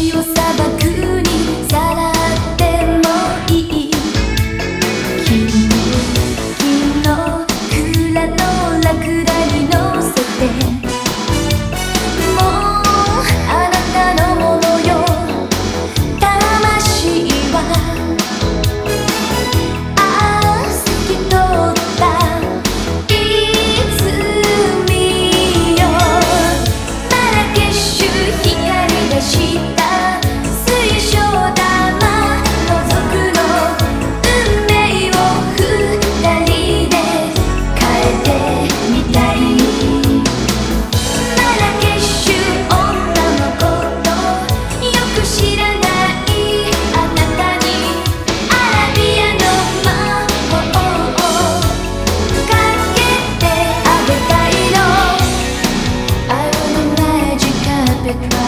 口をさ